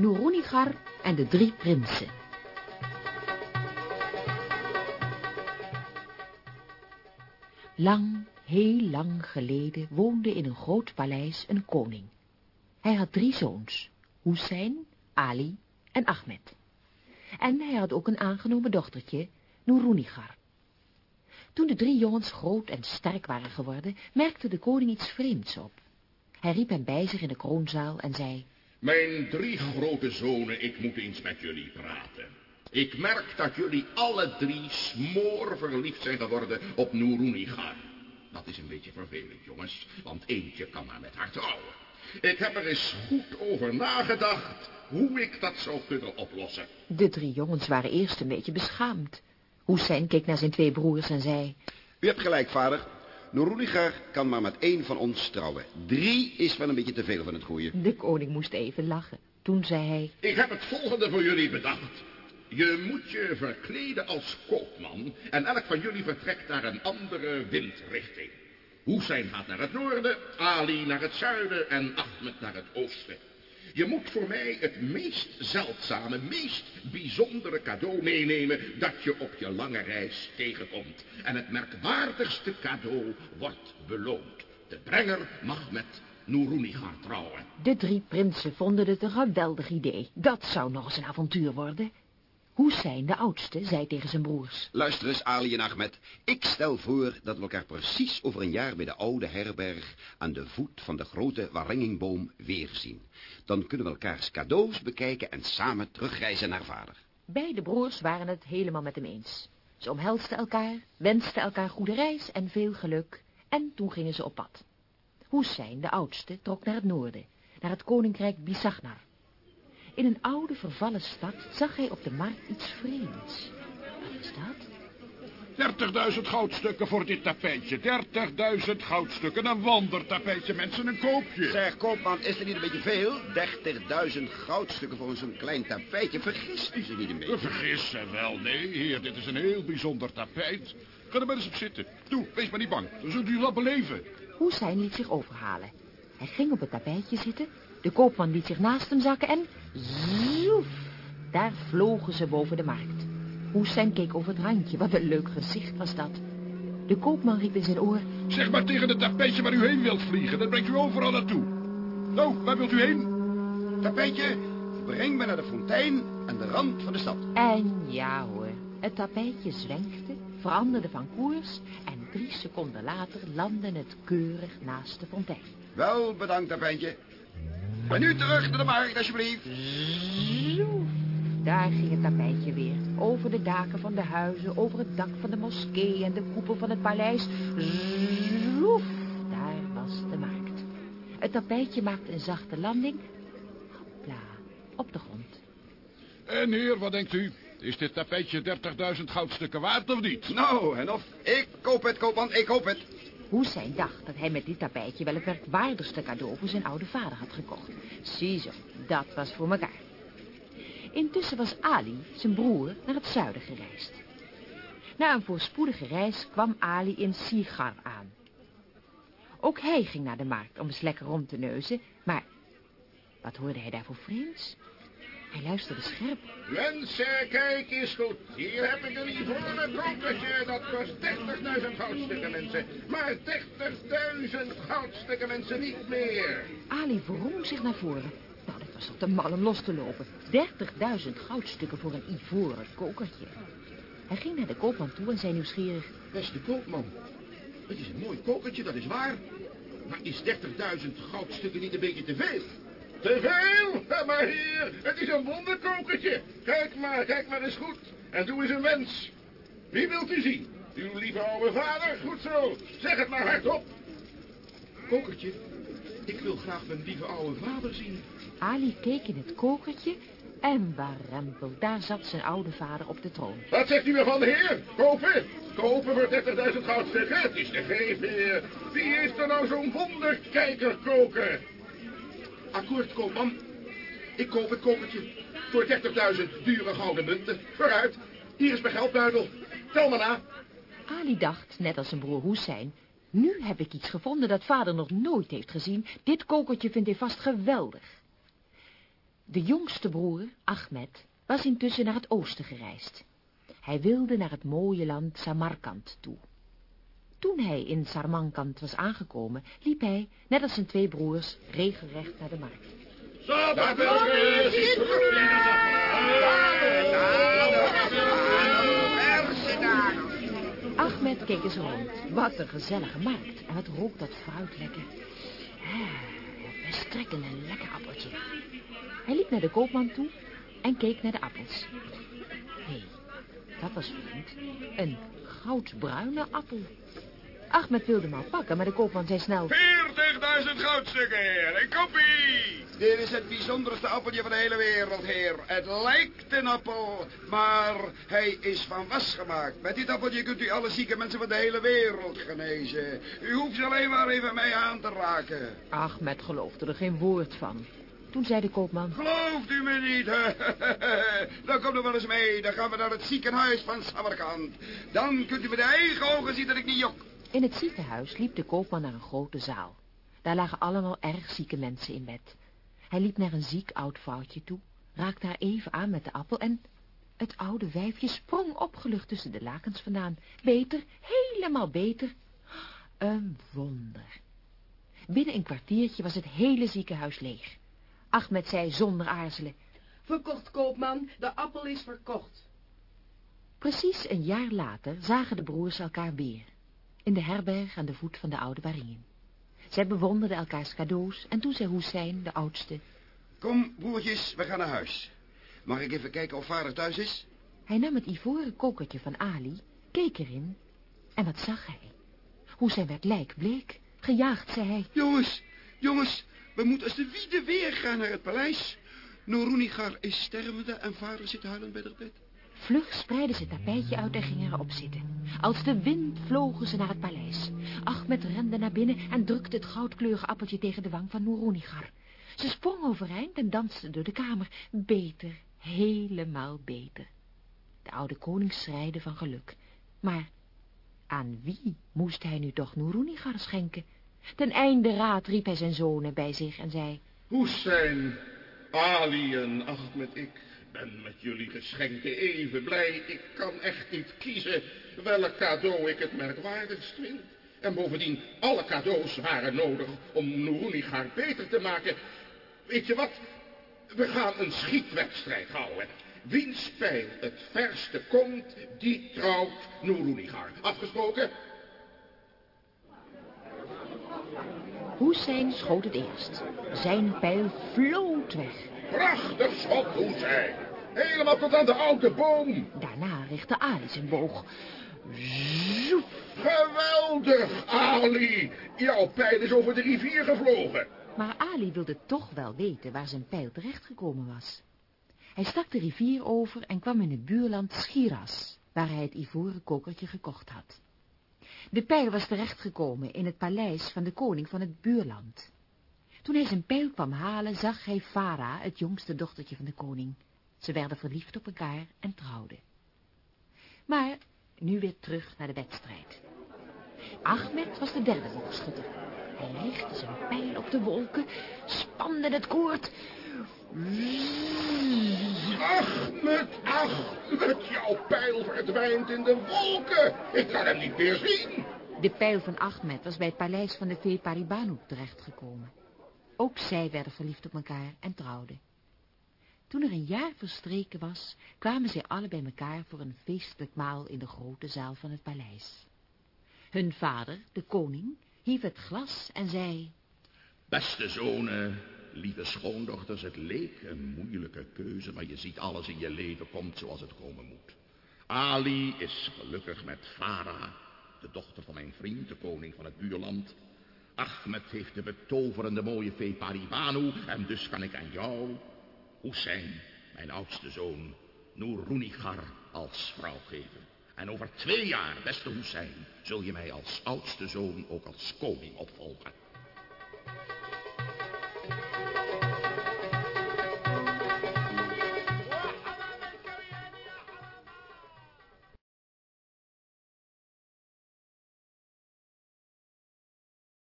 Noerunigar en de drie prinsen. Lang, heel lang geleden woonde in een groot paleis een koning. Hij had drie zoons, Hussein, Ali en Ahmed. En hij had ook een aangenomen dochtertje, Noerunigar. Toen de drie jongens groot en sterk waren geworden, merkte de koning iets vreemds op. Hij riep hem bij zich in de kroonzaal en zei... Mijn drie grote zonen, ik moet eens met jullie praten. Ik merk dat jullie alle drie smoor verliefd zijn geworden op Noerunigar. Dat is een beetje vervelend, jongens, want eentje kan maar met haar trouwen. Ik heb er eens goed over nagedacht hoe ik dat zou kunnen oplossen. De drie jongens waren eerst een beetje beschaamd. Hussein keek naar zijn twee broers en zei... U hebt gelijk, vader. Noerunigar kan maar met één van ons trouwen. Drie is wel een beetje te veel van het goede. De koning moest even lachen. Toen zei hij... Ik heb het volgende voor jullie bedacht. Je moet je verkleden als koopman en elk van jullie vertrekt naar een andere windrichting. Hussein gaat naar het noorden, Ali naar het zuiden en Ahmed naar het oosten. Je moet voor mij het meest zeldzame, meest bijzondere cadeau meenemen dat je op je lange reis tegenkomt. En het merkwaardigste cadeau wordt beloond. De brenger mag met Nuruni gaan trouwen. De drie prinsen vonden het een geweldig idee. Dat zou nog eens een avontuur worden. Hussein, de oudste, zei tegen zijn broers. Luister eens, Ali en Ahmed. Ik stel voor dat we elkaar precies over een jaar bij de oude herberg... aan de voet van de grote waringingboom weerzien. Dan kunnen we elkaars cadeaus bekijken en samen terugreizen naar vader. Beide broers waren het helemaal met hem eens. Ze omhelsten elkaar, wensten elkaar goede reis en veel geluk... en toen gingen ze op pad. Hussein, de oudste, trok naar het noorden, naar het koninkrijk Bisagnar. In een oude vervallen stad zag hij op de markt iets vreemds. Wat is dat? 30.000 goudstukken voor dit tapijtje. 30.000 goudstukken. Een wondertapijtje, mensen. Een koopje. Zeg, koopman, is er niet een beetje veel? 30.000 goudstukken voor zo'n klein tapijtje. Vergist u zich niet een beetje? Vergissen wel. Nee, heer, dit is een heel bijzonder tapijt. Ga er maar eens op zitten. Doe, wees maar niet bang. Dan zult u wel beleven. Hussein liet zich overhalen. Hij ging op het tapijtje zitten, de koopman liet zich naast hem zakken en... Zoef! Daar vlogen ze boven de markt. Hussein keek over het randje. Wat een leuk gezicht was dat. De koopman riep in zijn oor... Zeg maar tegen het tapijtje waar u heen wilt vliegen. Dat brengt u overal naartoe. Nou, waar wilt u heen? Tapijtje, breng me naar de fontein aan de rand van de stad. En ja hoor, het tapijtje zwenkte, veranderde van koers... en drie seconden later landde het keurig naast de fontein. Wel bedankt, tapijtje. En nu terug naar de markt, alsjeblieft. Zoef, daar ging het tapijtje weer. Over de daken van de huizen, over het dak van de moskee en de koepel van het paleis. Zoef, daar was de markt. Het tapijtje maakte een zachte landing. Hopla, op de grond. En heer, wat denkt u? Is dit tapijtje 30.000 goudstukken waard of niet? Nou, en of? Ik koop het, koopman, ik koop het. Hussein dacht dat hij met dit tapijtje wel het merkwaardigste cadeau voor zijn oude vader had gekocht. Ziezo, dat was voor elkaar. Intussen was Ali, zijn broer, naar het zuiden gereisd. Na een voorspoedige reis kwam Ali in Sigar aan. Ook hij ging naar de markt om eens lekker rond te neuzen, maar wat hoorde hij daar voor vreemds? Hij luisterde scherp. Mensen, kijk eens goed. Hier heb ik een ivoren kokertje. Dat kost 30.000 goudstukken, mensen. Maar 30.000 goudstukken, mensen, niet meer. Ali verrong zich naar voren. Nou, dat was toch te mal om los te lopen. 30.000 goudstukken voor een ivoren kokertje. Hij ging naar de koopman toe en zei nieuwsgierig... Beste koopman, het is een mooi kokertje, dat is waar. Maar is 30.000 goudstukken niet een beetje te veel? Te veel? Maar hier, het is een wonderkokertje. Kijk maar, kijk maar eens goed. En doe eens een wens. Wie wilt u zien? Uw lieve oude vader? Goed zo. Zeg het maar hardop. Kokertje, ik wil graag mijn lieve oude vader zien. Ali keek in het kokertje en warempel, daar zat zijn oude vader op de troon. Wat zegt u ervan, heer? Kopen? Kopen voor 30.000 goudstukken? Het is te geven, heer. Wie heeft er nou zo'n wonderkijkerkoker? Akkoord, koopman. Ik koop het kokertje. Voor 30.000 dure gouden munten. Vooruit. Hier is mijn geldbuidel. Tel maar na. Ali dacht, net als zijn broer Hussein... nu heb ik iets gevonden dat vader nog nooit heeft gezien. Dit kokertje vindt hij vast geweldig. De jongste broer, Ahmed, was intussen naar het oosten gereisd. Hij wilde naar het mooie land Samarkand toe. Toen hij in Samarkand was aangekomen, liep hij, net als zijn twee broers, regelrecht naar de markt. Ahmed keek eens rond. Wat een gezellige markt. En wat rookt dat fruit lekker. Ah, een strekkend en lekker appeltje. Hij liep naar de koopman toe en keek naar de appels. Hé, hey, dat was vreemd. Een goudbruine appel. Ahmed wilde hem al pakken, maar de koopman zei snel... 40.000 goudstukken, heer. Een kopie. Dit is het bijzonderste appeltje van de hele wereld, heer. Het lijkt een appel, maar hij is van was gemaakt. Met dit appeltje kunt u alle zieke mensen van de hele wereld genezen. U hoeft ze alleen maar even mee aan te raken. Ahmed geloofde er geen woord van. Toen zei de koopman... Gelooft u me niet? dan kom er wel eens mee. Dan gaan we naar het ziekenhuis van Samarkand. Dan kunt u met eigen ogen zien dat ik niet jok. In het ziekenhuis liep de koopman naar een grote zaal. Daar lagen allemaal erg zieke mensen in bed. Hij liep naar een ziek oud vrouwtje toe, raakte haar even aan met de appel en... Het oude wijfje sprong opgelucht tussen de lakens vandaan. Beter, helemaal beter. Een wonder. Binnen een kwartiertje was het hele ziekenhuis leeg. Ahmed zei zonder aarzelen. Verkocht, koopman, de appel is verkocht. Precies een jaar later zagen de broers elkaar weer. In de herberg aan de voet van de oude Waringen. Zij bewonderden elkaars cadeaus en toen zei Hoesijn, de oudste... Kom, broertjes, we gaan naar huis. Mag ik even kijken of vader thuis is? Hij nam het ivoren kokertje van Ali, keek erin en wat zag hij? Hoesijn werd lijkbleek. Gejaagd, zei hij. Jongens, jongens, we moeten als de wiede weer gaan naar het paleis. Norunigar is stervende en vader zit huilend bij haar bed. Vlug spreidden ze het tapijtje uit en gingen erop zitten. Als de wind vlogen ze naar het paleis. Ahmed rende naar binnen en drukte het goudkleurige appeltje tegen de wang van Noerunigar. Ze sprong overeind en danste door de kamer. Beter, helemaal beter. De oude koning schreide van geluk. Maar aan wie moest hij nu toch Noerunigar schenken? Ten einde raad riep hij zijn zonen bij zich en zei... Hoesijn, Ali en Ahmed, ik ben met jullie geschenken even blij. Ik kan echt niet kiezen welk cadeau ik het merkwaardigst vind. En bovendien, alle cadeaus waren nodig om Noerunigar beter te maken. Weet je wat? We gaan een schietwedstrijd houden. Wiens pijl het verste komt, die trouwt Noerunigar. Afgesproken? Hoesijn schoot het eerst. Zijn pijl floot weg. Prachtig schot, Hoesijn. Helemaal tot aan de oude boom. Daarna richtte Ali zijn boog. Zoep. Geweldig, Ali. Jouw pijl is over de rivier gevlogen. Maar Ali wilde toch wel weten waar zijn pijl terechtgekomen was. Hij stak de rivier over en kwam in het buurland Schiras, waar hij het ivoren kokertje gekocht had. De pijl was terechtgekomen in het paleis van de koning van het buurland. Toen hij zijn pijl kwam halen, zag hij Farah, het jongste dochtertje van de koning. Ze werden verliefd op elkaar en trouwden. Maar nu weer terug naar de wedstrijd. Ahmed was de derde boogschutter. Hij richtte zijn pijl op de wolken, spande het koord. Ahmed, Ahmed, jouw pijl verdwijnt in de wolken. Ik kan hem niet meer zien. De pijl van Ahmed was bij het paleis van de fee Paribanu terechtgekomen. Ook zij werden verliefd op elkaar en trouwden. Toen er een jaar verstreken was, kwamen zij alle bij elkaar voor een feestelijk maal in de grote zaal van het paleis. Hun vader, de koning, hief het glas en zei... Beste zonen, lieve schoondochters, het leek een moeilijke keuze, maar je ziet alles in je leven komt zoals het komen moet. Ali is gelukkig met Farah, de dochter van mijn vriend, de koning van het buurland. Ahmed heeft de betoverende mooie fee Paribanu en dus kan ik aan jou, Hussein, mijn oudste zoon, Noerunigar als vrouw geven. En over twee jaar, beste Hussein, zul je mij als oudste zoon ook als koning opvolgen.